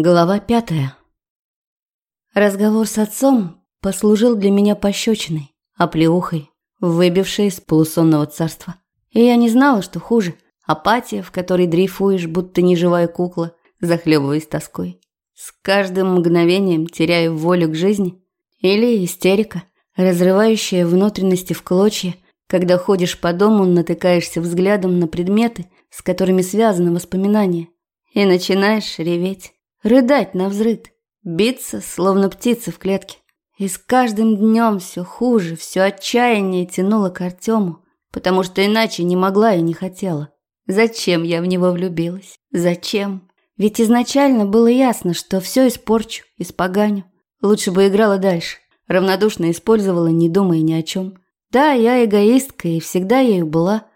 Глава пятая. Разговор с отцом послужил для меня пощечиной, оплеухой, выбившей из полусонного царства. И я не знала, что хуже – апатия, в которой дрейфуешь, будто неживая кукла, захлебываясь тоской. С каждым мгновением теряю волю к жизни. Или истерика, разрывающая внутренности в клочья, когда ходишь по дому, натыкаешься взглядом на предметы, с которыми связаны воспоминания, и начинаешь реветь рыдать на взрыд, биться, словно птица в клетке. И с каждым днем все хуже, все отчаяннее тянуло к Артему, потому что иначе не могла и не хотела. Зачем я в него влюбилась? Зачем? Ведь изначально было ясно, что все испорчу, испоганю. Лучше бы играла дальше. Равнодушно использовала, не думая ни о чем. Да, я эгоистка и всегда ею была.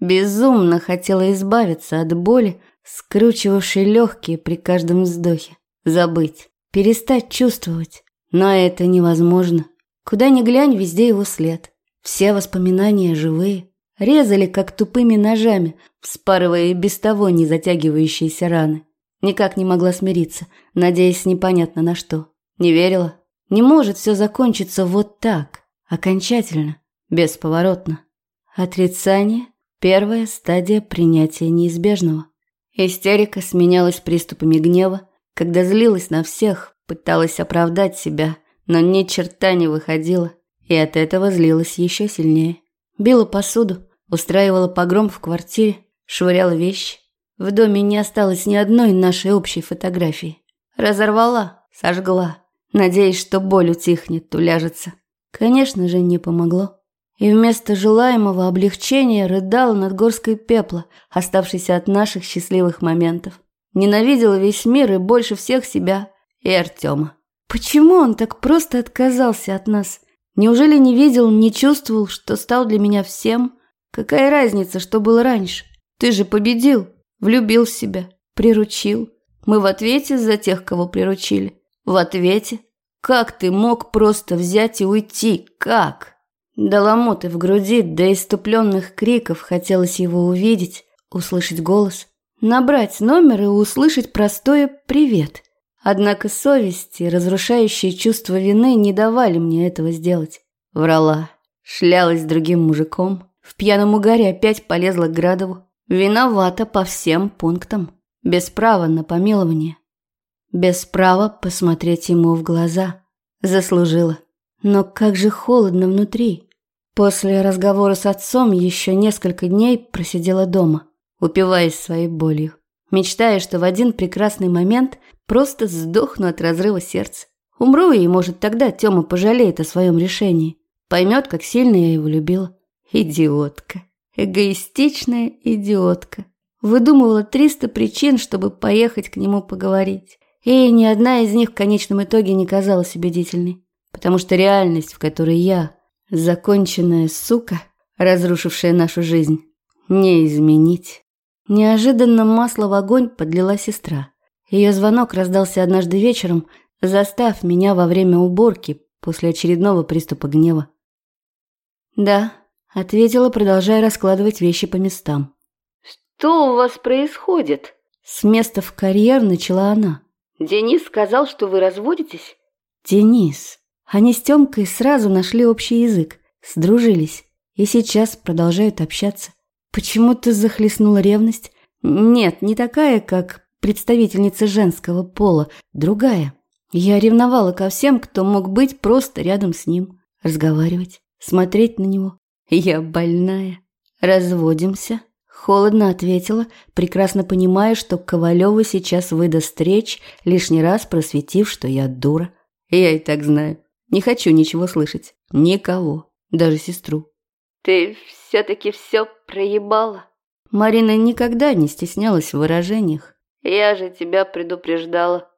Безумно хотела избавиться от боли, скручивавший легкие при каждом вздохе. Забыть, перестать чувствовать. Но это невозможно. Куда ни глянь, везде его след. Все воспоминания живые. Резали, как тупыми ножами, вспарывая без того не затягивающиеся раны. Никак не могла смириться, надеясь непонятно на что. Не верила. Не может все закончиться вот так, окончательно, бесповоротно. Отрицание – первая стадия принятия неизбежного. Истерика сменялась приступами гнева, когда злилась на всех, пыталась оправдать себя, но ни черта не выходила, и от этого злилась еще сильнее. Била посуду, устраивала погром в квартире, швыряла вещи. В доме не осталось ни одной нашей общей фотографии. Разорвала, сожгла, надеясь, что боль утихнет, уляжется. Конечно же, не помогло и вместо желаемого облегчения рыдала над горской пепла, оставшейся от наших счастливых моментов. Ненавидела весь мир и больше всех себя и Артема. Почему он так просто отказался от нас? Неужели не видел, не чувствовал, что стал для меня всем? Какая разница, что было раньше? Ты же победил, влюбил в себя, приручил. Мы в ответе за тех, кого приручили. В ответе. Как ты мог просто взять и уйти? Как? До ломоты в груди, до иступленных криков хотелось его увидеть, услышать голос, набрать номер и услышать простое «привет». Однако совесть и разрушающее чувство вины не давали мне этого сделать. Врала, шлялась с другим мужиком, в пьяном угаре опять полезла к Градову. Виновата по всем пунктам, без права на помилование. Без права посмотреть ему в глаза. Заслужила. Но как же холодно внутри. После разговора с отцом еще несколько дней просидела дома, упиваясь своей болью, мечтая, что в один прекрасный момент просто сдохну от разрыва сердца. Умру, и, может, тогда Тёма пожалеет о своем решении. Поймет, как сильно я его любила. Идиотка. Эгоистичная идиотка. Выдумывала 300 причин, чтобы поехать к нему поговорить. И ни одна из них в конечном итоге не казалась убедительной. Потому что реальность, в которой я, Законченная сука, разрушившая нашу жизнь, не изменить. Неожиданно масло в огонь подлила сестра. Ее звонок раздался однажды вечером, застав меня во время уборки после очередного приступа гнева. «Да», — ответила, продолжая раскладывать вещи по местам. «Что у вас происходит?» С места в карьер начала она. «Денис сказал, что вы разводитесь?» «Денис», они с Тёмкой сразу нашли общий язык, сдружились и сейчас продолжают общаться. Почему-то захлестнула ревность. Нет, не такая, как представительница женского пола, другая. Я ревновала ко всем, кто мог быть просто рядом с ним, разговаривать, смотреть на него. Я больная. Разводимся. Холодно ответила, прекрасно понимая, что Ковалева сейчас выдаст речь, лишний раз просветив, что я дура. Я и так знаю. Не хочу ничего слышать. Никого. Даже сестру. Ты все-таки все проебала? Марина никогда не стеснялась в выражениях. Я же тебя предупреждала.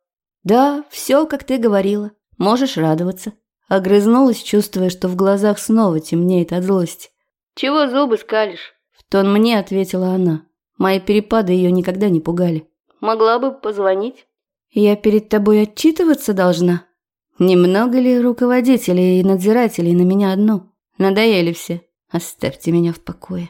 Да, все, как ты говорила. Можешь радоваться. Огрызнулась, чувствуя, что в глазах снова темнеет от злости. Чего зубы скалишь? В тон мне ответила она. Мои перепады ее никогда не пугали. Могла бы позвонить. Я перед тобой отчитываться должна? Немного ли руководителей и надзирателей на меня одну? Надоели все. Оставьте меня в покое.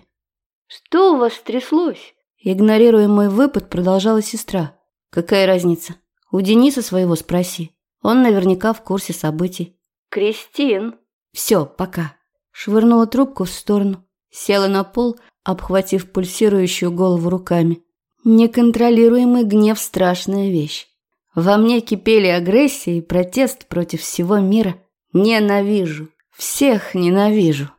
Что у вас стряслось? Игнорируя мой выпад, продолжала сестра. Какая разница? У Дениса своего спроси. Он наверняка в курсе событий. Кристин. Все, пока. Швырнула трубку в сторону. Села на пол, обхватив пульсирующую голову руками. Неконтролируемый гнев – страшная вещь. Во мне кипели агрессия и протест против всего мира. Ненавижу. Всех ненавижу.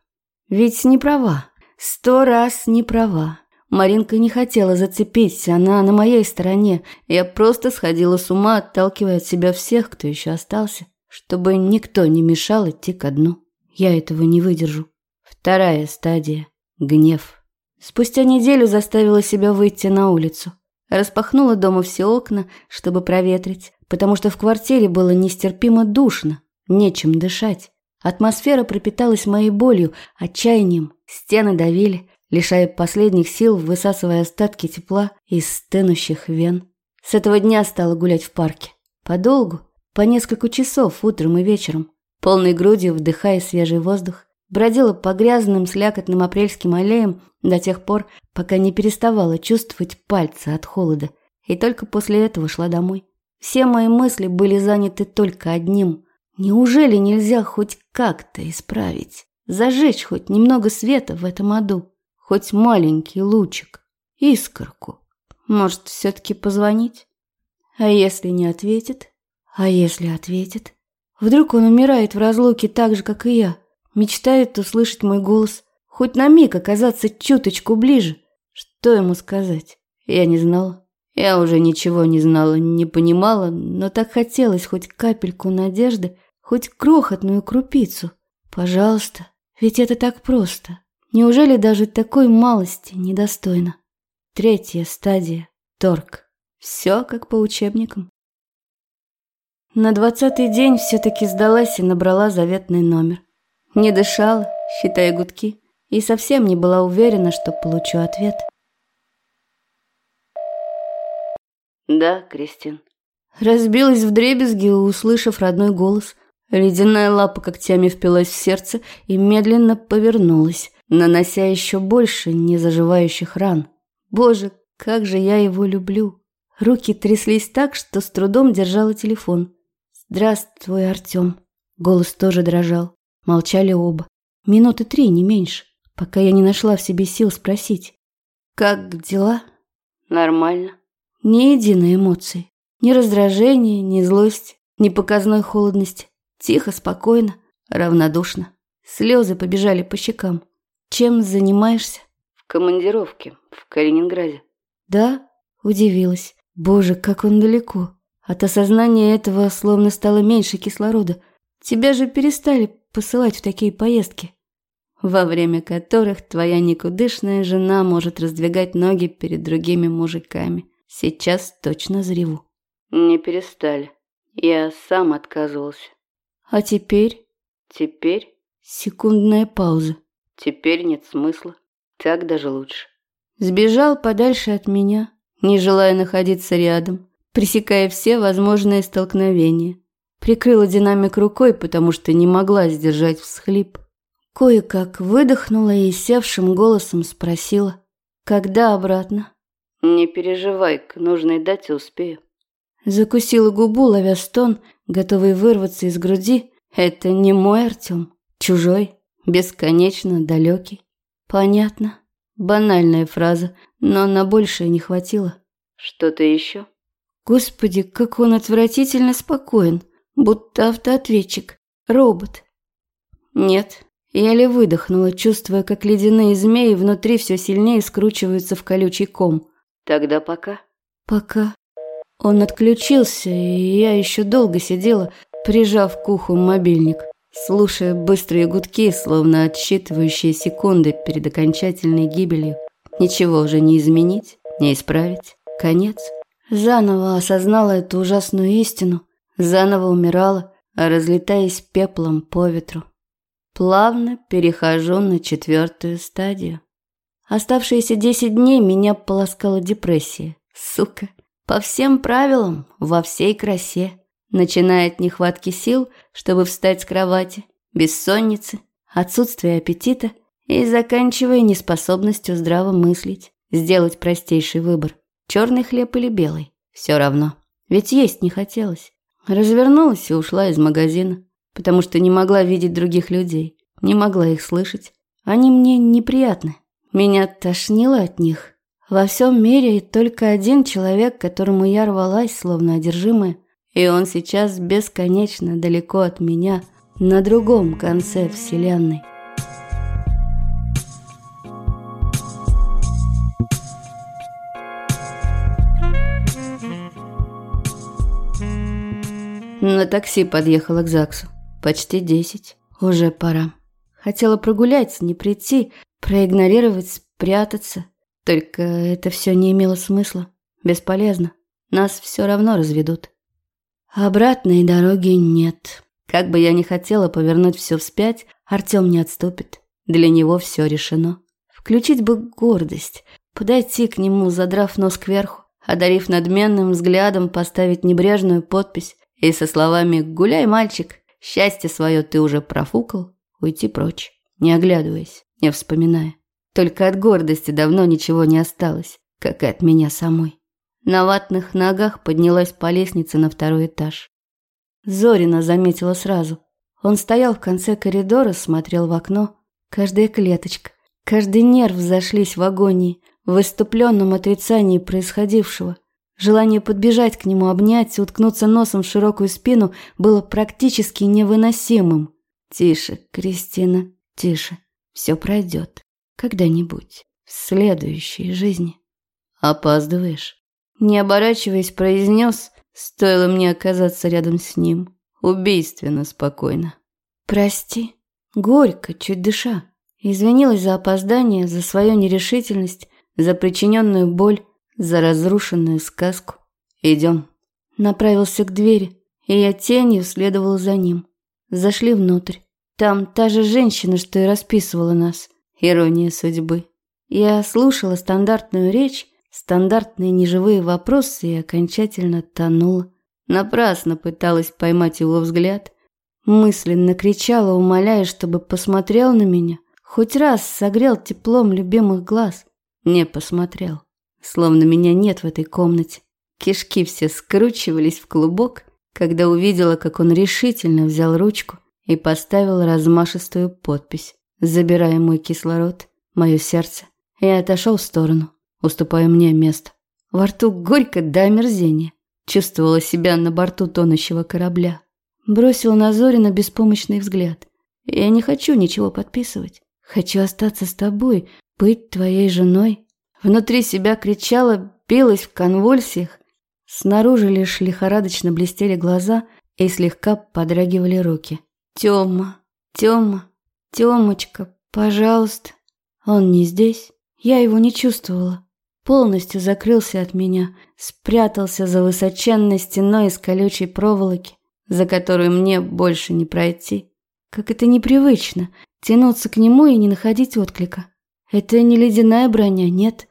Ведь не права. Сто раз не права. Маринка не хотела зацепить, она на моей стороне. Я просто сходила с ума, отталкивая от себя всех, кто еще остался, чтобы никто не мешал идти ко дну. Я этого не выдержу. Вторая стадия – гнев. Спустя неделю заставила себя выйти на улицу. Распахнула дома все окна, чтобы проветрить, потому что в квартире было нестерпимо душно, нечем дышать. Атмосфера пропиталась моей болью, отчаянием, стены давили, лишая последних сил, высасывая остатки тепла из стынущих вен. С этого дня стала гулять в парке. Подолгу, по несколько часов утром и вечером, полной грудью вдыхая свежий воздух, бродила по грязным слякотным апрельским аллеям до тех пор, пока не переставала чувствовать пальцы от холода, и только после этого шла домой. Все мои мысли были заняты только одним. Неужели нельзя хоть как-то исправить? Зажечь хоть немного света в этом аду? Хоть маленький лучик? Искорку? Может, все-таки позвонить? А если не ответит? А если ответит? Вдруг он умирает в разлуке так же, как и я? Мечтает услышать мой голос, хоть на миг оказаться чуточку ближе. Что ему сказать? Я не знала. Я уже ничего не знала, не понимала, но так хотелось хоть капельку надежды, хоть крохотную крупицу. Пожалуйста, ведь это так просто. Неужели даже такой малости недостойно? Третья стадия – торг. Все как по учебникам. На двадцатый день все-таки сдалась и набрала заветный номер. Не дышала, считая гудки, и совсем не была уверена, что получу ответ. Да, Кристин. Разбилась в дребезги, услышав родной голос. Ледяная лапа когтями впилась в сердце и медленно повернулась, нанося еще больше незаживающих ран. Боже, как же я его люблю. Руки тряслись так, что с трудом держала телефон. «Здравствуй, Артем». Голос тоже дрожал. Молчали оба. Минуты три, не меньше, пока я не нашла в себе сил спросить. «Как дела?» Нормально. Ни единой эмоции. Ни раздражения, ни злости, ни показной холодности. Тихо, спокойно, равнодушно. Слезы побежали по щекам. Чем занимаешься? В командировке, в Калининграде. Да? Удивилась. Боже, как он далеко. От осознания этого словно стало меньше кислорода. Тебя же перестали посылать в такие поездки, во время которых твоя никудышная жена может раздвигать ноги перед другими мужиками. Сейчас точно зреву. Не перестали. Я сам отказывался. А теперь? Теперь? Секундная пауза. Теперь нет смысла. Так даже лучше. Сбежал подальше от меня, не желая находиться рядом, пресекая все возможные столкновения. Прикрыла динамик рукой, потому что не могла сдержать всхлип. Кое-как выдохнула и севшим голосом спросила. «Когда обратно?» «Не переживай, к нужной дате успею». Закусила губу, ловя стон, готовый вырваться из груди. «Это не мой Артем, чужой, бесконечно далекий». «Понятно». Банальная фраза, но на большее не хватило. «Что-то еще?» Господи, как он отвратительно спокоен будто автоответчик, робот. Нет, еле выдохнула, чувствуя, как ледяные змеи внутри все сильнее скручиваются в колючий ком. Тогда пока. Пока. Он отключился, и я еще долго сидела, прижав к уху мобильник, слушая быстрые гудки, словно отсчитывающие секунды перед окончательной гибелью. Ничего уже не изменить, не исправить. Конец. Заново осознала эту ужасную истину – Заново умирала, разлетаясь пеплом по ветру. Плавно перехожу на четвертую стадию. Оставшиеся десять дней меня полоскала депрессия. Сука. По всем правилам, во всей красе. Начиная от нехватки сил, чтобы встать с кровати, бессонницы, отсутствия аппетита и заканчивая неспособностью здраво мыслить, сделать простейший выбор. Черный хлеб или белый. Все равно. ведь есть не хотелось. Развернулась и ушла из магазина, потому что не могла видеть других людей, не могла их слышать. Они мне неприятны. Меня тошнило от них. Во всем мире только один человек, которому я рвалась, словно одержимая, и он сейчас бесконечно далеко от меня, на другом конце Вселенной. На такси подъехала к ЗАГСу. Почти десять. Уже пора. Хотела прогуляться, не прийти, проигнорировать, спрятаться. Только это все не имело смысла. Бесполезно. Нас все равно разведут. Обратной дороги нет. Как бы я ни хотела повернуть все вспять, Артем не отступит. Для него все решено. Включить бы гордость, подойти к нему, задрав нос кверху, одарив надменным взглядом, поставить небрежную подпись и со словами «Гуляй, мальчик, счастье свое ты уже профукал», уйти прочь, не оглядываясь, не вспоминая. Только от гордости давно ничего не осталось, как и от меня самой. На ватных ногах поднялась по лестнице на второй этаж. Зорина заметила сразу. Он стоял в конце коридора, смотрел в окно. Каждая клеточка, каждый нерв зашлись в агонии, в выступленном отрицании происходившего. Желание подбежать к нему, обнять, уткнуться носом в широкую спину было практически невыносимым. «Тише, Кристина, тише. Все пройдет. Когда-нибудь. В следующей жизни». «Опаздываешь?» Не оборачиваясь, произнес, стоило мне оказаться рядом с ним. Убийственно спокойно. «Прости». Горько, чуть дыша. Извинилась за опоздание, за свою нерешительность, за причиненную боль за разрушенную сказку. Идем. Направился к двери, и я тенью следовал за ним. Зашли внутрь. Там та же женщина, что и расписывала нас. Ирония судьбы. Я слушала стандартную речь, стандартные неживые вопросы и окончательно тонула. Напрасно пыталась поймать его взгляд. Мысленно кричала, умоляя, чтобы посмотрел на меня. Хоть раз согрел теплом любимых глаз. Не посмотрел. Словно меня нет в этой комнате. Кишки все скручивались в клубок, когда увидела, как он решительно взял ручку и поставил размашистую подпись, забирая мой кислород, мое сердце, и отошел в сторону, уступая мне место. Во рту горько до омерзения. Чувствовала себя на борту тонущего корабля. Бросил на Зорина беспомощный взгляд. Я не хочу ничего подписывать. Хочу остаться с тобой, быть твоей женой, Внутри себя кричала, билась в конвульсиях. Снаружи лишь лихорадочно блестели глаза и слегка подрагивали руки. «Тёма, Тёма, Тёмочка, пожалуйста». Он не здесь. Я его не чувствовала. Полностью закрылся от меня, спрятался за высоченной стеной из колючей проволоки, за которую мне больше не пройти. Как это непривычно, тянуться к нему и не находить отклика. Это не ледяная броня, нет.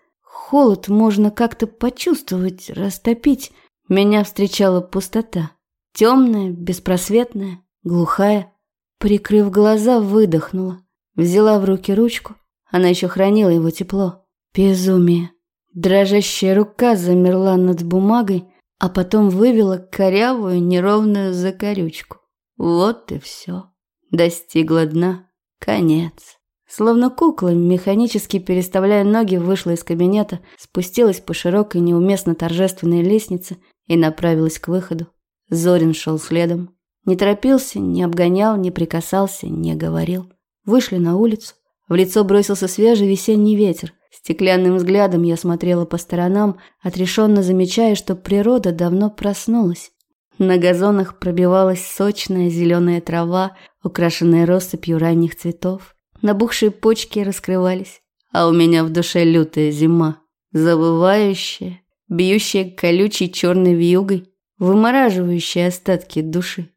Холод можно как-то почувствовать, растопить. Меня встречала пустота. Темная, беспросветная, глухая. Прикрыв глаза, выдохнула. Взяла в руки ручку. Она еще хранила его тепло. Безумие. Дрожащая рука замерла над бумагой, а потом вывела корявую неровную закорючку. Вот и все. Достигла дна. Конец. Словно кукла, механически переставляя ноги, вышла из кабинета, спустилась по широкой, неуместно торжественной лестнице и направилась к выходу. Зорин шел следом. Не торопился, не обгонял, не прикасался, не говорил. Вышли на улицу. В лицо бросился свежий весенний ветер. Стеклянным взглядом я смотрела по сторонам, отрешенно замечая, что природа давно проснулась. На газонах пробивалась сочная зеленая трава, украшенная россыпью ранних цветов. Набухшие почки раскрывались, а у меня в душе лютая зима, завывающая, бьющая колючей черной вьюгой, вымораживающая остатки души.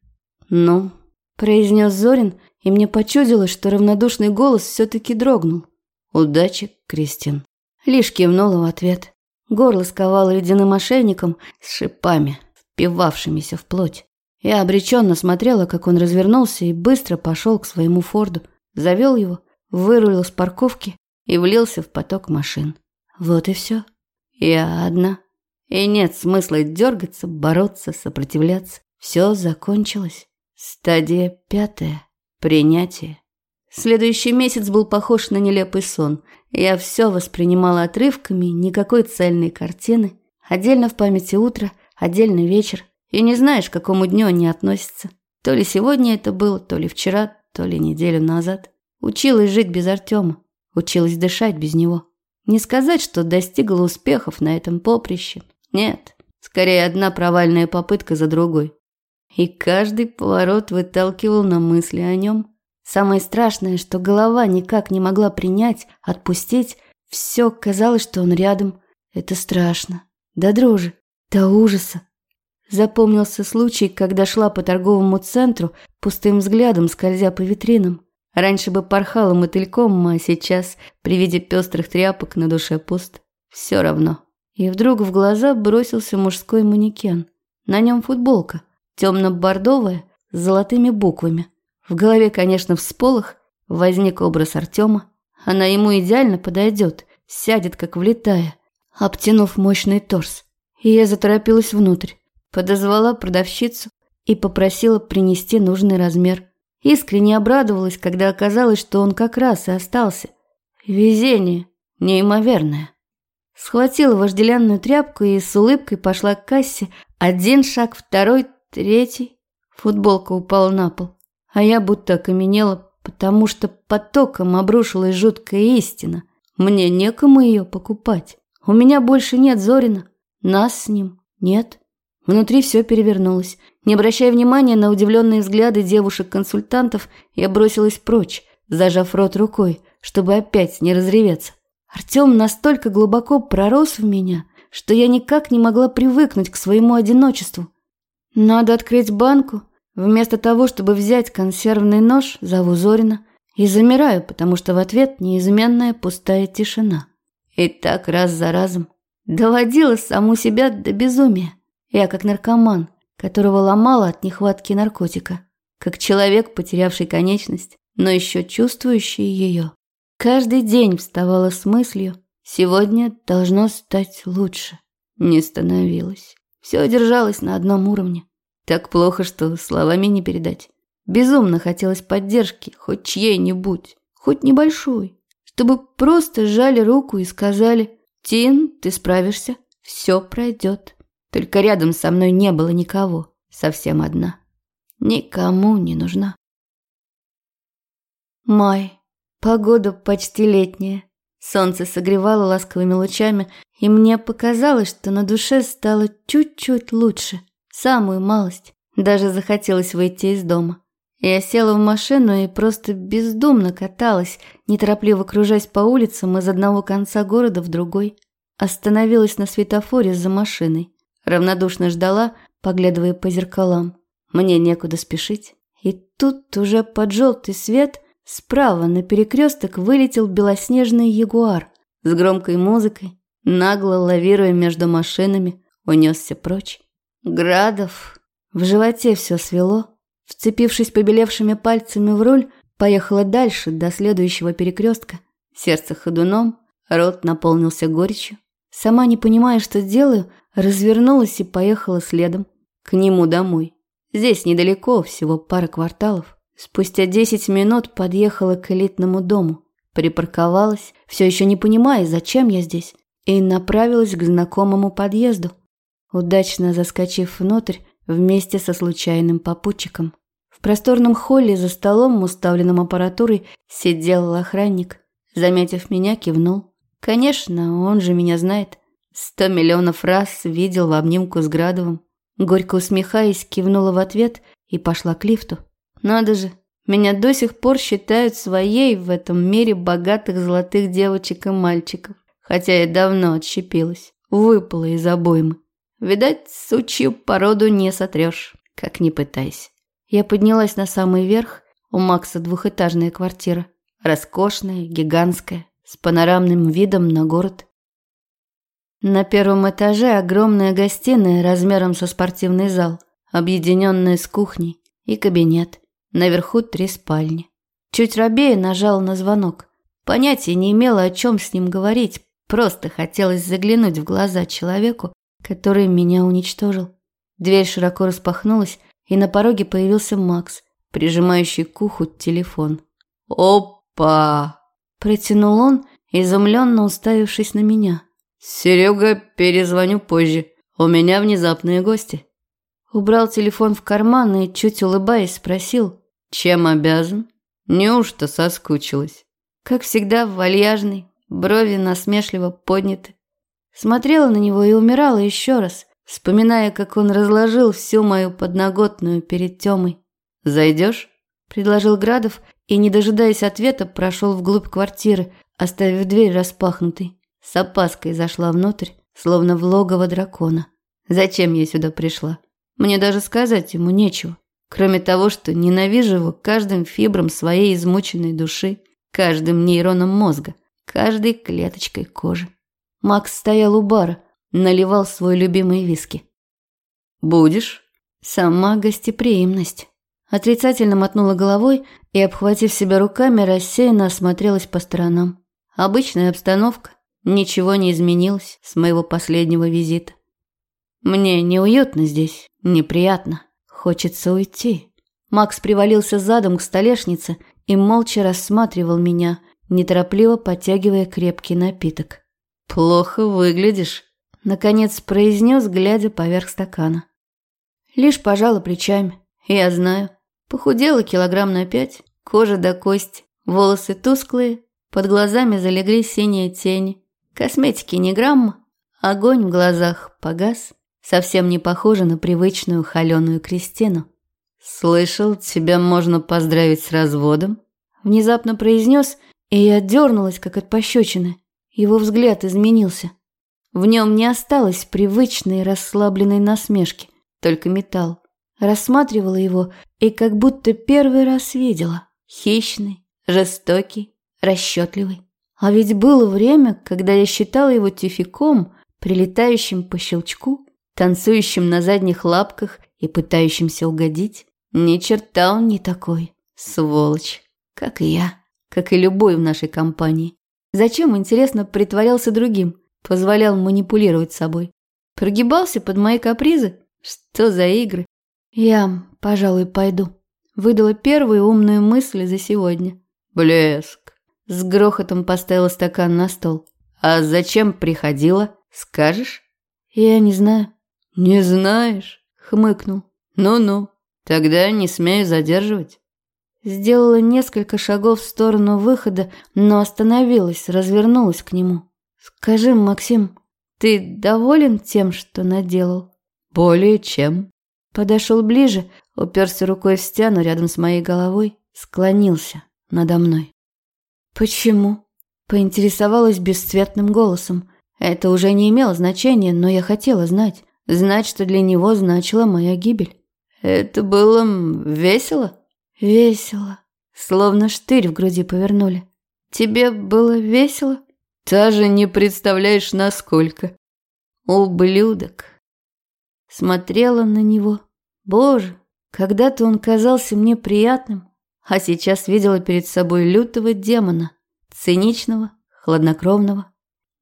«Ну», – произнес Зорин, и мне почудилось, что равнодушный голос все-таки дрогнул. «Удачи, Кристин». Лишь кивнула в ответ. Горло сковало ледяным ошейником с шипами, впивавшимися в плоть. Я обреченно смотрела, как он развернулся и быстро пошел к своему форду – завел его, вырулил с парковки и влился в поток машин. Вот и все. Я одна. И нет смысла дергаться, бороться, сопротивляться. Все закончилось. Стадия пятая. Принятие. Следующий месяц был похож на нелепый сон. Я все воспринимала отрывками, никакой цельной картины. Отдельно в памяти утро, отдельно вечер. И не знаешь, к какому дню они относятся. То ли сегодня это было, то ли вчера, то ли неделю назад. Училась жить без Артема. Училась дышать без него. Не сказать, что достигла успехов на этом поприще. Нет, скорее одна провальная попытка за другой. И каждый поворот выталкивал на мысли о нем. Самое страшное, что голова никак не могла принять, отпустить. Все казалось, что он рядом. Это страшно. До дрожи, до ужаса. Запомнился случай, когда шла по торговому центру, пустым взглядом скользя по витринам. Раньше бы порхала мотыльком, а сейчас, при виде пестрых тряпок, на душе пуст. Все равно. И вдруг в глаза бросился мужской манекен. На нем футболка, темно-бордовая, с золотыми буквами. В голове, конечно, всполох, возник образ Артема. Она ему идеально подойдет, сядет как влетая, обтянув мощный торс. И я заторопилась внутрь, подозвала продавщицу и попросила принести нужный размер. Искренне обрадовалась, когда оказалось, что он как раз и остался. Везение неимоверное. Схватила вожделенную тряпку и с улыбкой пошла к кассе. Один шаг, второй, третий. Футболка упала на пол. А я будто окаменела, потому что потоком обрушилась жуткая истина. Мне некому ее покупать. У меня больше нет Зорина. Нас с ним нет. Внутри все перевернулось. Не обращая внимания на удивленные взгляды девушек-консультантов, я бросилась прочь, зажав рот рукой, чтобы опять не разреветься. Артем настолько глубоко пророс в меня, что я никак не могла привыкнуть к своему одиночеству. Надо открыть банку. Вместо того, чтобы взять консервный нож, зову Зорина и замираю, потому что в ответ неизменная пустая тишина. И так раз за разом доводила саму себя до безумия. Я как наркоман, которого ломала от нехватки наркотика, как человек, потерявший конечность, но еще чувствующий ее. Каждый день вставала с мыслью, сегодня должно стать лучше. Не становилось. Все держалось на одном уровне. Так плохо, что словами не передать. Безумно хотелось поддержки, хоть чьей-нибудь, хоть небольшой, чтобы просто сжали руку и сказали «Тин, ты справишься, все пройдет». Только рядом со мной не было никого, совсем одна. Никому не нужна. Май. Погода почти летняя. Солнце согревало ласковыми лучами, и мне показалось, что на душе стало чуть-чуть лучше. Самую малость. Даже захотелось выйти из дома. Я села в машину и просто бездумно каталась, неторопливо кружась по улицам из одного конца города в другой. Остановилась на светофоре за машиной. Равнодушно ждала, поглядывая по зеркалам. Мне некуда спешить. И тут уже под желтый свет справа на перекресток вылетел белоснежный ягуар с громкой музыкой, нагло лавируя между машинами, унесся прочь. Градов. В животе все свело. Вцепившись побелевшими пальцами в руль, поехала дальше, до следующего перекрестка. Сердце ходуном, рот наполнился горечью. Сама не понимая, что делаю, развернулась и поехала следом. К нему домой. Здесь недалеко, всего пара кварталов. Спустя десять минут подъехала к элитному дому. Припарковалась, все еще не понимая, зачем я здесь, и направилась к знакомому подъезду. Удачно заскочив внутрь вместе со случайным попутчиком. В просторном холле за столом, уставленным аппаратурой, сидел охранник. Заметив меня, кивнул. Конечно, он же меня знает. Сто миллионов раз видел в обнимку с Градовым. Горько усмехаясь, кивнула в ответ и пошла к лифту. Надо же, меня до сих пор считают своей в этом мире богатых золотых девочек и мальчиков. Хотя я давно отщепилась, выпала из обоймы. Видать, сучью породу не сотрешь, как ни пытайся. Я поднялась на самый верх, у Макса двухэтажная квартира. Роскошная, гигантская, с панорамным видом на город. На первом этаже огромная гостиная размером со спортивный зал, объединенная с кухней и кабинет. Наверху три спальни. Чуть робея нажала на звонок. Понятия не имела, о чем с ним говорить, просто хотелось заглянуть в глаза человеку, который меня уничтожил. Дверь широко распахнулась, и на пороге появился Макс, прижимающий к уху телефон. «Опа!» – протянул он, изумленно уставившись на меня. «Серега, перезвоню позже. У меня внезапные гости». Убрал телефон в карман и, чуть улыбаясь, спросил, «Чем обязан?» «Неужто соскучилась?» Как всегда, вальяжный, брови насмешливо подняты. Смотрела на него и умирала еще раз, вспоминая, как он разложил всю мою подноготную перед Тёмой. «Зайдешь?» – предложил Градов и, не дожидаясь ответа, прошел вглубь квартиры, оставив дверь распахнутой. С опаской зашла внутрь, словно в логово дракона. Зачем я сюда пришла? Мне даже сказать ему нечего, кроме того, что ненавижу его каждым фибром своей измученной души, каждым нейроном мозга, каждой клеточкой кожи. Макс стоял у бара, наливал свой любимый виски. «Будешь?» «Сама гостеприимность». Отрицательно мотнула головой и, обхватив себя руками, рассеянно осмотрелась по сторонам. Обычная обстановка, ничего не изменилось с моего последнего визита. Мне неуютно здесь, неприятно, хочется уйти. Макс привалился задом к столешнице и молча рассматривал меня, неторопливо подтягивая крепкий напиток. «Плохо выглядишь», — наконец произнес, глядя поверх стакана. Лишь пожала плечами. Я знаю. Похудела килограмм на пять, кожа до кости, волосы тусклые, под глазами залегли синие тени. Косметики ни грамма, огонь в глазах погас, совсем не похоже на привычную холеную Кристину. «Слышал, тебя можно поздравить с разводом?» Внезапно произнес, и я дернулась, как от пощечины. Его взгляд изменился. В нем не осталось привычной расслабленной насмешки, только металл. Рассматривала его и как будто первый раз видела. Хищный, жестокий, расчетливый. А ведь было время, когда я считала его тюфяком, прилетающим по щелчку, танцующим на задних лапках и пытающимся угодить. Ни черта он не такой. Сволочь. Как и я. Как и любой в нашей компании. Зачем, интересно, притворялся другим, позволял манипулировать собой? Прогибался под мои капризы? Что за игры? Я, пожалуй, пойду. Выдала первую умную мысль за сегодня. Блеск. С грохотом поставила стакан на стол. А зачем приходила? Скажешь? Я не знаю. Не знаешь? Хмыкнул. Ну-ну. Тогда не смею задерживать. Сделала несколько шагов в сторону выхода, но остановилась, развернулась к нему. «Скажи, Максим, ты доволен тем, что наделал?» «Более чем». Подошел ближе, уперся рукой в стену рядом с моей головой, склонился надо мной. «Почему?» Поинтересовалась бесцветным голосом. Это уже не имело значения, но я хотела знать. Знать, что для него значила моя гибель. «Это было весело?» Весело. Словно штырь в груди повернули. Тебе было весело? Даже не представляешь, насколько. Ублюдок. Смотрела на него. Боже, когда-то он казался мне приятным, а сейчас видела перед собой лютого демона, циничного, хладнокровного.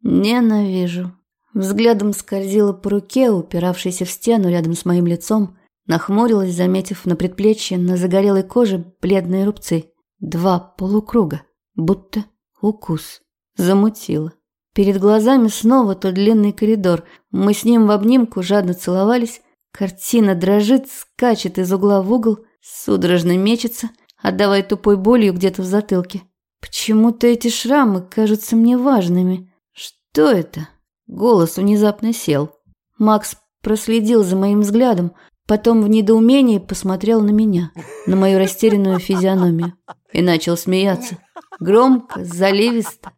Ненавижу. Взглядом скользила по руке, упиравшейся в стену рядом с моим лицом, Нахмурилась, заметив на предплечье на загорелой коже бледные рубцы. Два полукруга, будто укус. Замутило. Перед глазами снова тот длинный коридор. Мы с ним в обнимку жадно целовались. Картина дрожит, скачет из угла в угол, судорожно мечется, отдавая тупой болью где-то в затылке. Почему-то эти шрамы кажутся мне важными. Что это? Голос внезапно сел. Макс проследил за моим взглядом, Потом в недоумении посмотрел на меня, на мою растерянную физиономию, и начал смеяться. Громко, заливисто.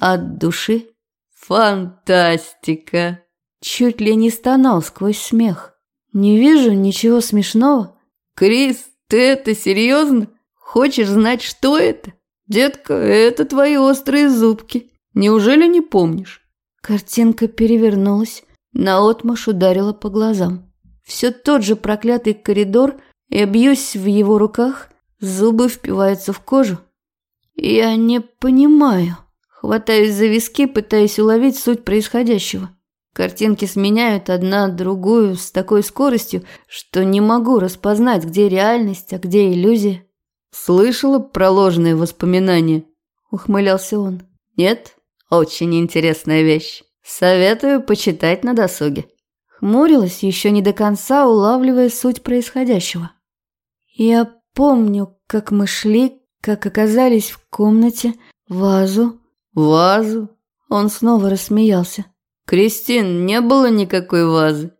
От души. Фантастика! Чуть ли не стонал сквозь смех. Не вижу ничего смешного. Крис, ты это серьезно? Хочешь знать, что это? Детка, это твои острые зубки. Неужели не помнишь? Картинка перевернулась, наотмашь ударила по глазам. Все тот же проклятый коридор, я бьюсь в его руках, зубы впиваются в кожу. Я не понимаю. Хватаюсь за виски, пытаясь уловить суть происходящего. Картинки сменяют одна другую с такой скоростью, что не могу распознать, где реальность, а где иллюзия. Слышала про ложные воспоминания? Ухмылялся он. Нет? Очень интересная вещь. Советую почитать на досуге. Хмурилась, еще не до конца улавливая суть происходящего. Я помню, как мы шли, как оказались в комнате, вазу. Вазу? Он снова рассмеялся. Кристин, не было никакой вазы.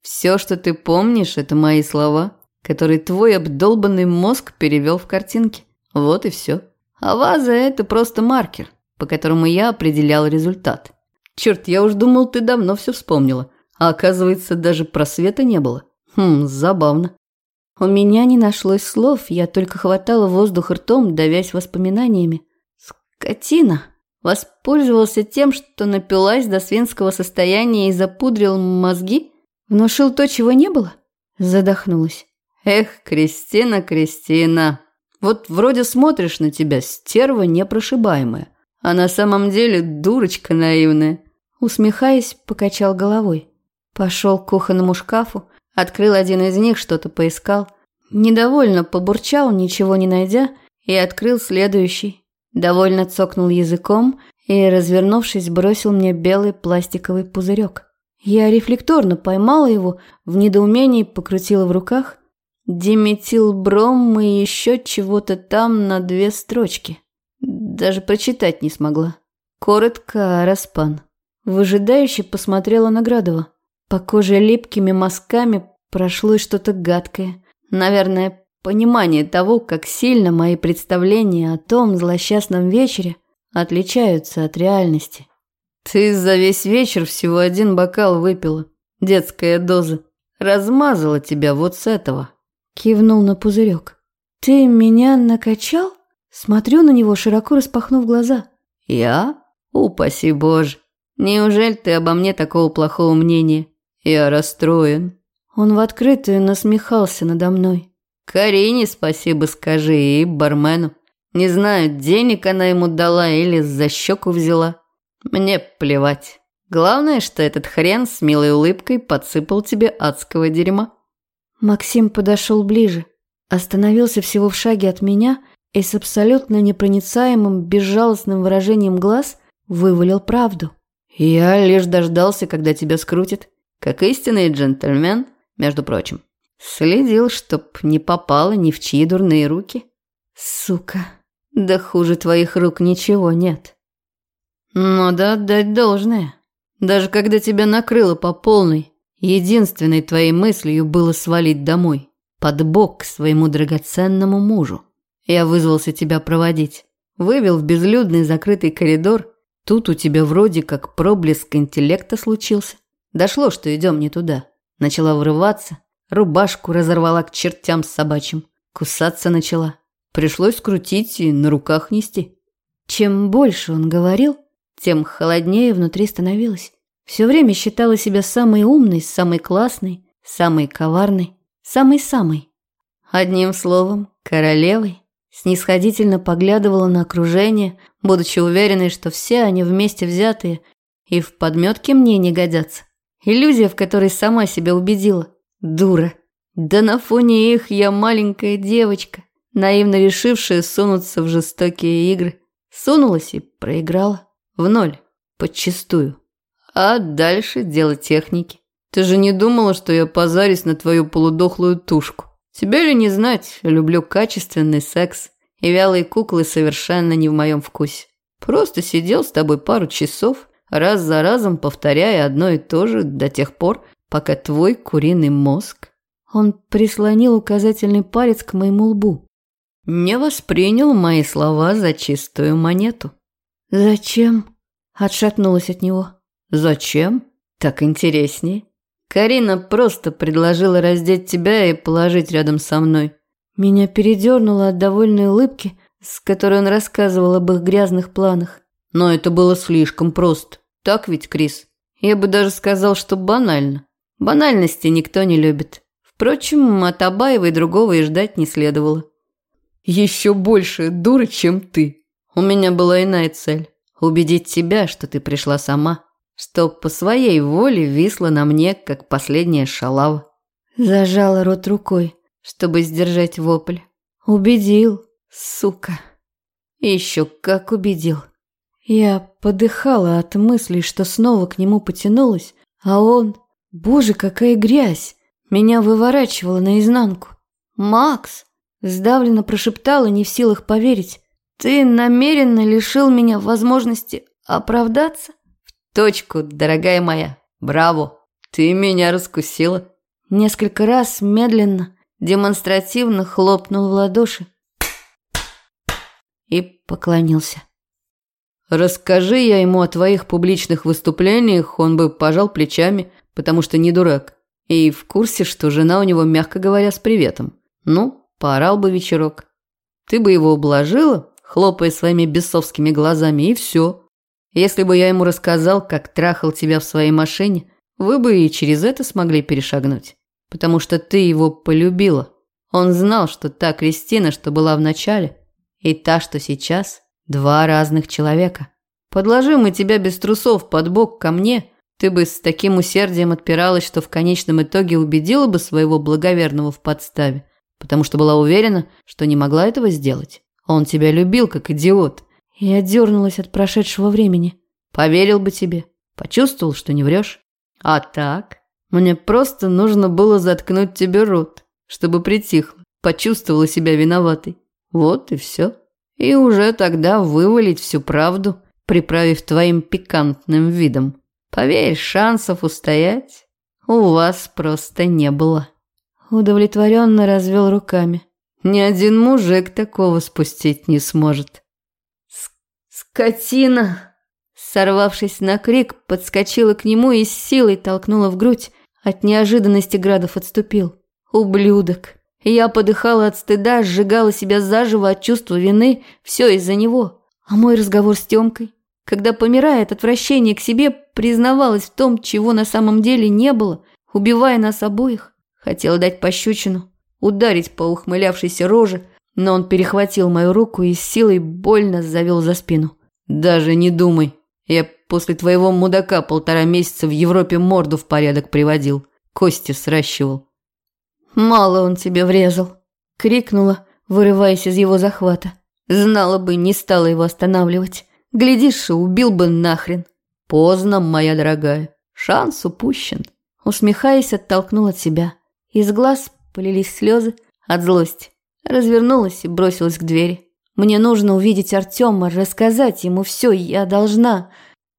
Все, что ты помнишь, это мои слова, которые твой обдолбанный мозг перевел в картинки. Вот и все. А ваза – это просто маркер, по которому я определял результат. Черт, я уж думал, ты давно все вспомнила. А оказывается, даже просвета не было. Хм, забавно. У меня не нашлось слов, я только хватала воздух ртом, давясь воспоминаниями. Скотина! Воспользовался тем, что напилась до свинского состояния и запудрил мозги? Внушил то, чего не было? Задохнулась. Эх, Кристина, Кристина. Вот вроде смотришь на тебя, стерва непрошибаемая. А на самом деле дурочка наивная. Усмехаясь, покачал головой. Пошел к кухонному шкафу, открыл один из них, что-то поискал. Недовольно побурчал, ничего не найдя, и открыл следующий. Довольно цокнул языком и, развернувшись, бросил мне белый пластиковый пузырек. Я рефлекторно поймала его, в недоумении покрутила в руках. Диметилбром и еще чего-то там на две строчки. Даже прочитать не смогла. Коротко распан. Выжидающе посмотрела на Градова. По коже липкими мазками прошло что-то гадкое. Наверное, понимание того, как сильно мои представления о том злосчастном вечере отличаются от реальности. Ты за весь вечер всего один бокал выпила. Детская доза. Размазала тебя вот с этого. Кивнул на пузырек. Ты меня накачал? Смотрю на него, широко распахнув глаза. Я? Упаси боже. Неужели ты обо мне такого плохого мнения? Я расстроен. Он в открытую насмехался надо мной. Карине спасибо скажи и бармену. Не знаю, денег она ему дала или за щеку взяла. Мне плевать. Главное, что этот хрен с милой улыбкой подсыпал тебе адского дерьма. Максим подошел ближе, остановился всего в шаге от меня и с абсолютно непроницаемым, безжалостным выражением глаз вывалил правду. «Я лишь дождался, когда тебя скрутит, как истинный джентльмен, между прочим. Следил, чтоб не попало ни в чьи дурные руки. Сука, да хуже твоих рук ничего нет. Надо отдать должное. Даже когда тебя накрыло по полной, единственной твоей мыслью было свалить домой, под бок к своему драгоценному мужу. Я вызвался тебя проводить. Вывел в безлюдный закрытый коридор. Тут у тебя вроде как проблеск интеллекта случился. Дошло, что идем не туда. Начала врываться, Рубашку разорвала к чертям собачьим. Кусаться начала. Пришлось крутить и на руках нести. Чем больше он говорил, тем холоднее внутри становилось. Все время считала себя самой умной, самой классной, самой коварной, самой-самой. Одним словом, королевой. Снисходительно поглядывала на окружение, будучи уверенной, что все они вместе взятые и в подметке мне не годятся. Иллюзия, в которой сама себя убедила – Дура. Да на фоне их я маленькая девочка, наивно решившая сунуться в жестокие игры. Сунулась и проиграла. В ноль. Подчистую. А дальше дело техники. Ты же не думала, что я позарюсь на твою полудохлую тушку? Тебе ли не знать, люблю качественный секс, и вялые куклы совершенно не в моем вкусе. Просто сидел с тобой пару часов, раз за разом повторяя одно и то же до тех пор, пока твой куриный мозг...» Он прислонил указательный палец к моему лбу. «Не воспринял мои слова за чистую монету». «Зачем?» – отшатнулась от него. «Зачем? Так интереснее. Карина просто предложила раздеть тебя и положить рядом со мной». Меня передернуло от довольной улыбки, с которой он рассказывал об их грязных планах. «Но это было слишком просто. Так ведь, Крис? Я бы даже сказал, что банально. Банальности никто не любит. Впрочем, от Абаева и другого и ждать не следовало. Еще больше дуры, чем ты. У меня была иная цель. Убедить тебя, что ты пришла сама. что по своей воле висла на мне, как последняя шалава. Зажала рот рукой, чтобы сдержать вопль. Убедил, сука. Еще как убедил. Я подыхала от мыслей, что снова к нему потянулась, а он... Боже, какая грязь! Меня выворачивало наизнанку. «Макс!» – сдавленно прошептала, не в силах поверить. «Ты намеренно лишил меня возможности оправдаться?» «В точку, дорогая моя! Браво! Ты меня раскусила!» Несколько раз медленно, демонстративно хлопнул в ладоши и поклонился. «Расскажи я ему о твоих публичных выступлениях, он бы пожал плечами, потому что не дурак, и в курсе, что жена у него, мягко говоря, с приветом. Ну, поорал бы вечерок. Ты бы его обложила, хлопая своими бесовскими глазами, и все. Если бы я ему рассказал, как трахал тебя в своей машине, вы бы и через это смогли перешагнуть. Потому что ты его полюбила. Он знал, что та Кристина, что была в начале, и та, что сейчас, два разных человека. Подложи мы тебя без трусов под бок ко мне, ты бы с таким усердием отпиралась, что в конечном итоге убедила бы своего благоверного в подставе, потому что была уверена, что не могла этого сделать. Он тебя любил, как идиот. Я дернулась от прошедшего времени. Поверил бы тебе, почувствовал, что не врешь. А так, мне просто нужно было заткнуть тебе рот, чтобы притихла, почувствовала себя виноватой. Вот и все. И уже тогда вывалить всю правду, приправив твоим пикантным видом. Поверь, шансов устоять у вас просто не было. Удовлетворенно развел руками. Ни один мужик такого спустить не сможет. «Скотина!» Сорвавшись на крик, подскочила к нему и с силой толкнула в грудь. От неожиданности Градов отступил. «Ублюдок!» Я подыхала от стыда, сжигала себя заживо от чувства вины. Все из-за него. А мой разговор с Тёмкой? Когда, помирая от отвращения к себе, признавалась в том, чего на самом деле не было, убивая нас обоих. Хотела дать пощечину, ударить по ухмылявшейся роже, но он перехватил мою руку и с силой больно завел за спину. «Даже не думай. Я после твоего мудака полтора месяца в Европе морду в порядок приводил. Кости сращивал. «Мало он тебе врезал!» – крикнула, вырываясь из его захвата. Знала бы, не стала его останавливать. Глядишь, убил бы нахрен. Поздно, моя дорогая. Шанс упущен. Усмехаясь, оттолкнул от себя. Из глаз полились слезы от злости. Развернулась и бросилась к двери. Мне нужно увидеть Артема, рассказать ему все, я должна.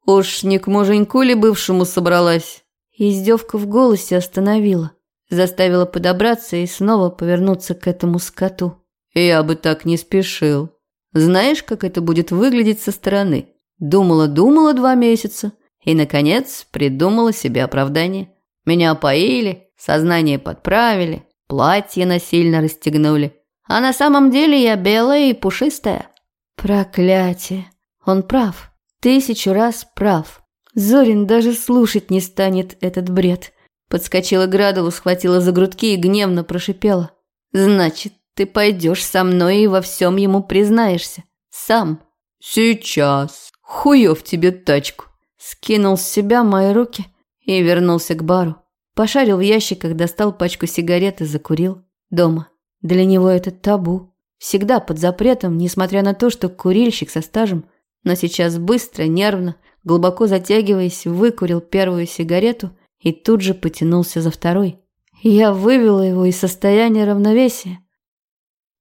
Уж не к муженьку ли бывшему собралась? Издевка в голосе остановила. Заставила подобраться и снова повернуться к этому скоту. «Я бы так не спешил. Знаешь, как это будет выглядеть со стороны? Думала-думала два месяца и, наконец, придумала себе оправдание. Меня поили, сознание подправили, платье насильно расстегнули. А на самом деле я белая и пушистая». «Проклятие! Он прав. Тысячу раз прав. Зорин даже слушать не станет этот бред». Подскочила Градову, схватила за грудки и гневно прошипела. «Значит, ты пойдешь со мной и во всем ему признаешься. Сам». «Сейчас. Хуев тебе тачку». Скинул с себя мои руки и вернулся к бару. Пошарил в ящиках, достал пачку сигарет и закурил. Дома. Для него это табу. Всегда под запретом, несмотря на то, что курильщик со стажем. Но сейчас быстро, нервно, глубоко затягиваясь, выкурил первую сигарету и тут же потянулся за второй. Я вывела его из состояния равновесия.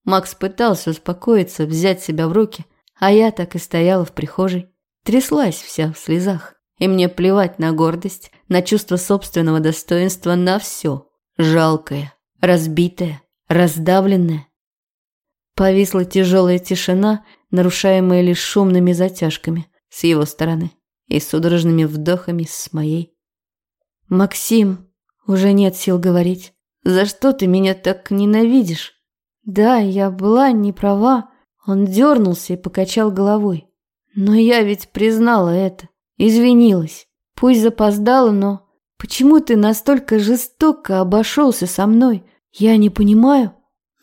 Макс пытался успокоиться, взять себя в руки, а я так и стояла в прихожей. Тряслась вся в слезах. И мне плевать на гордость, на чувство собственного достоинства, на все. Жалкое, разбитое, раздавленное. Повисла тяжелая тишина, нарушаемая лишь шумными затяжками с его стороны и судорожными вдохами с моей. «Максим, уже нет сил говорить. За что ты меня так ненавидишь?» «Да, я была не права». Он дернулся и покачал головой. «Но я ведь признала это. Извинилась. Пусть запоздала, но... Почему ты настолько жестоко обошелся со мной? Я не понимаю».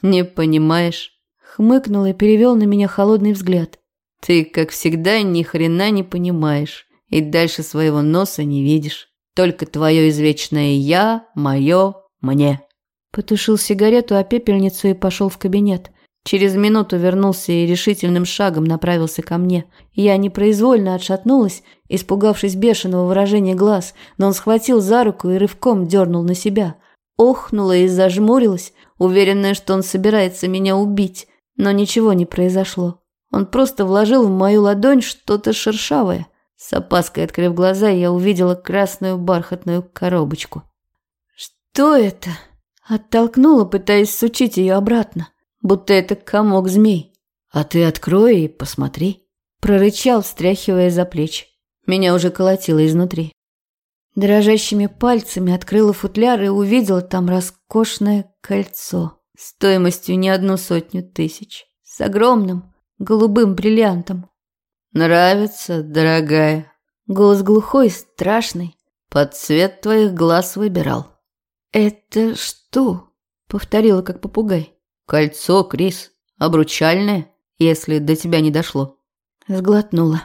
«Не понимаешь?» Хмыкнул и перевел на меня холодный взгляд. «Ты, как всегда, ни хрена не понимаешь. и дальше своего носа не видишь. Только твое извечное «я», «моё», «мне». Потушил сигарету о пепельницу и пошел в кабинет. Через минуту вернулся и решительным шагом направился ко мне. Я непроизвольно отшатнулась, испугавшись бешеного выражения глаз, но он схватил за руку и рывком дернул на себя. Охнула и зажмурилась, уверенная, что он собирается меня убить, но ничего не произошло. Он просто вложил в мою ладонь что-то шершавое. С опаской открыв глаза, я увидела красную бархатную коробочку. «Что это?» Оттолкнула, пытаясь сучить ее обратно будто это комок змей. «А ты открой и посмотри», – прорычал, встряхивая за плечи. Меня уже колотило изнутри. Дрожащими пальцами открыла футляр и увидела там роскошное кольцо стоимостью не одну сотню тысяч, с огромным голубым бриллиантом. «Нравится, дорогая?» Голос глухой, страшный. «Под цвет твоих глаз выбирал». «Это что?» — повторила, как попугай. «Кольцо, Крис, обручальное, если до тебя не дошло». Сглотнула.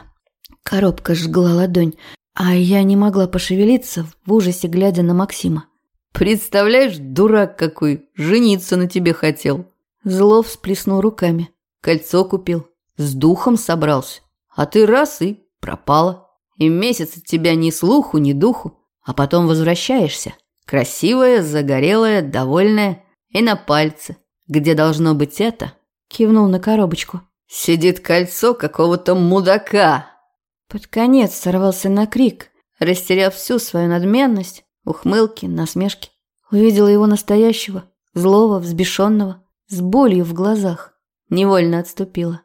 Коробка жгла ладонь, а я не могла пошевелиться, в ужасе глядя на Максима. «Представляешь, дурак какой, жениться на тебе хотел». Зло всплеснул руками. Кольцо купил, с духом собрался. А ты раз и пропала. И месяц от тебя ни слуху, ни духу. А потом возвращаешься. Красивая, загорелая, довольная. И на пальце где должно быть это?» Кивнул на коробочку. «Сидит кольцо какого-то мудака!» Под конец сорвался на крик, растеряв всю свою надменность, ухмылки, насмешки. Увидела его настоящего, злого, взбешенного, с болью в глазах. Невольно отступила.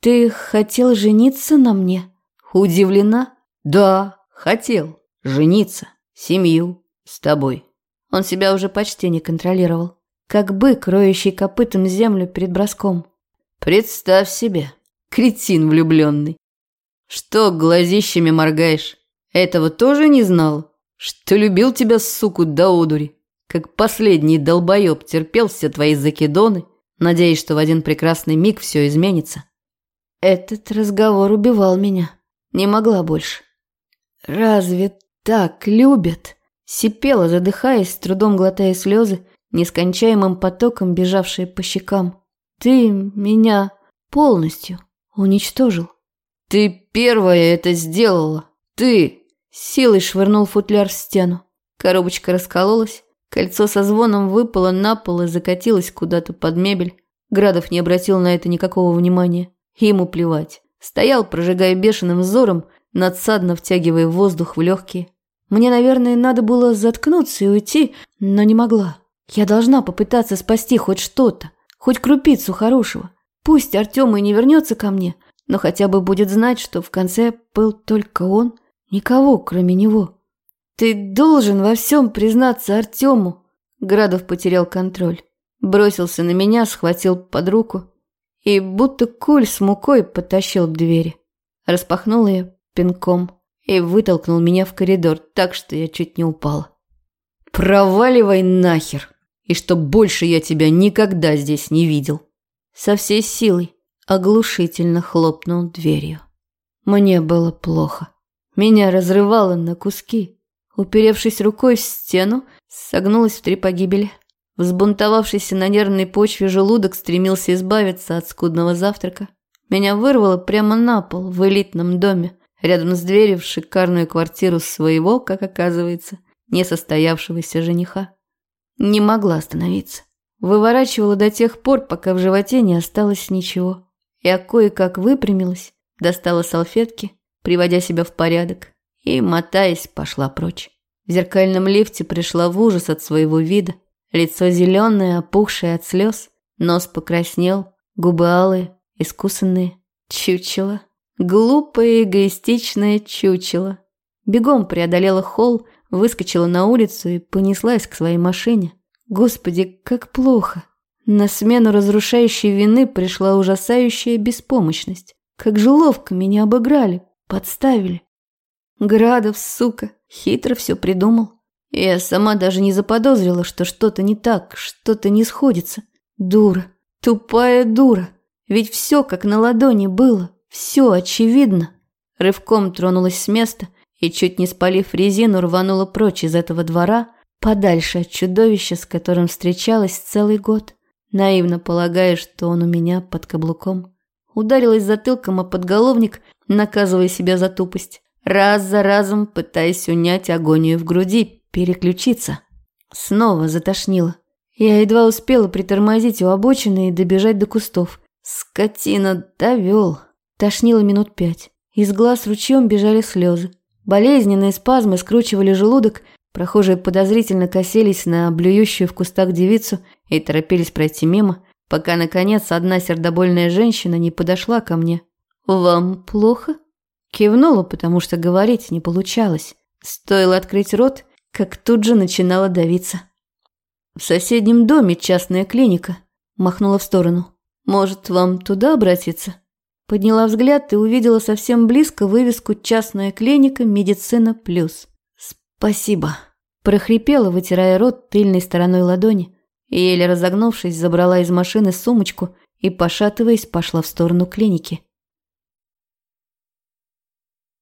«Ты хотел жениться на мне?» Удивлена? «Да, хотел. Жениться. Семью. С тобой». Он себя уже почти не контролировал как бык, роющий копытом землю перед броском. Представь себе, кретин влюбленный. Что глазищами моргаешь? Этого тоже не знал? Что любил тебя, суку, до одури? Как последний долбоеб терпел все твои закидоны, надеясь, что в один прекрасный миг все изменится. Этот разговор убивал меня. Не могла больше. «Разве так любят?» Сипела, задыхаясь, с трудом глотая слезы, нескончаемым потоком бежавшие по щекам. Ты меня полностью уничтожил. Ты первая это сделала. Ты силой швырнул футляр в стену. Коробочка раскололась, кольцо со звоном выпало на пол и закатилось куда-то под мебель. Градов не обратил на это никакого внимания. Ему плевать. Стоял, прожигая бешеным взором, надсадно втягивая воздух в легкие. Мне, наверное, надо было заткнуться и уйти, но не могла. Я должна попытаться спасти хоть что-то, хоть крупицу хорошего. Пусть Артем и не вернется ко мне, но хотя бы будет знать, что в конце был только он, никого, кроме него. Ты должен во всем признаться Артему. Градов потерял контроль. Бросился на меня, схватил под руку и будто куль с мукой потащил к двери. Распахнул ее пинком и вытолкнул меня в коридор так, что я чуть не упала. «Проваливай нахер!» и что больше я тебя никогда здесь не видел». Со всей силой оглушительно хлопнул дверью. Мне было плохо. Меня разрывало на куски. Уперевшись рукой в стену, согнулась в три погибели. Взбунтовавшийся на нервной почве желудок стремился избавиться от скудного завтрака. Меня вырвало прямо на пол в элитном доме, рядом с дверью в шикарную квартиру своего, как оказывается, несостоявшегося жениха. Не могла остановиться. Выворачивала до тех пор, пока в животе не осталось ничего. Я кое-как выпрямилась, достала салфетки, приводя себя в порядок, и, мотаясь, пошла прочь. В зеркальном лифте пришла в ужас от своего вида. Лицо зеленое, опухшее от слез, нос покраснел, губы алые, искусанные. Чучело. Глупое, эгоистичное чучело. Бегом преодолела холл, Выскочила на улицу и понеслась к своей машине. Господи, как плохо. На смену разрушающей вины пришла ужасающая беспомощность. Как же ловко меня обыграли, подставили. Градов, сука, хитро все придумал. Я сама даже не заподозрила, что что-то не так, что-то не сходится. Дура, тупая дура. Ведь все как на ладони было, все очевидно. рывком тронулась с места и, чуть не спалив резину, рванула прочь из этого двора, подальше от чудовища, с которым встречалась целый год, наивно полагая, что он у меня под каблуком. Ударилась затылком о подголовник, наказывая себя за тупость, раз за разом пытаясь унять агонию в груди, переключиться. Снова затошнило. Я едва успела притормозить у обочины и добежать до кустов. Скотина довел. Тошнило минут пять. Из глаз ручьем бежали слезы. Болезненные спазмы скручивали желудок, прохожие подозрительно косились на блюющую в кустах девицу и торопились пройти мимо, пока, наконец, одна сердобольная женщина не подошла ко мне. «Вам плохо?» Кивнула, потому что говорить не получалось. Стоило открыть рот, как тут же начинала давиться. «В соседнем доме частная клиника», – махнула в сторону. «Может, вам туда обратиться?» Подняла взгляд и увидела совсем близко вывеску «Частная клиника Медицина Плюс». «Спасибо», – прохрипела, вытирая рот тыльной стороной ладони. Еле разогнувшись, забрала из машины сумочку и, пошатываясь, пошла в сторону клиники.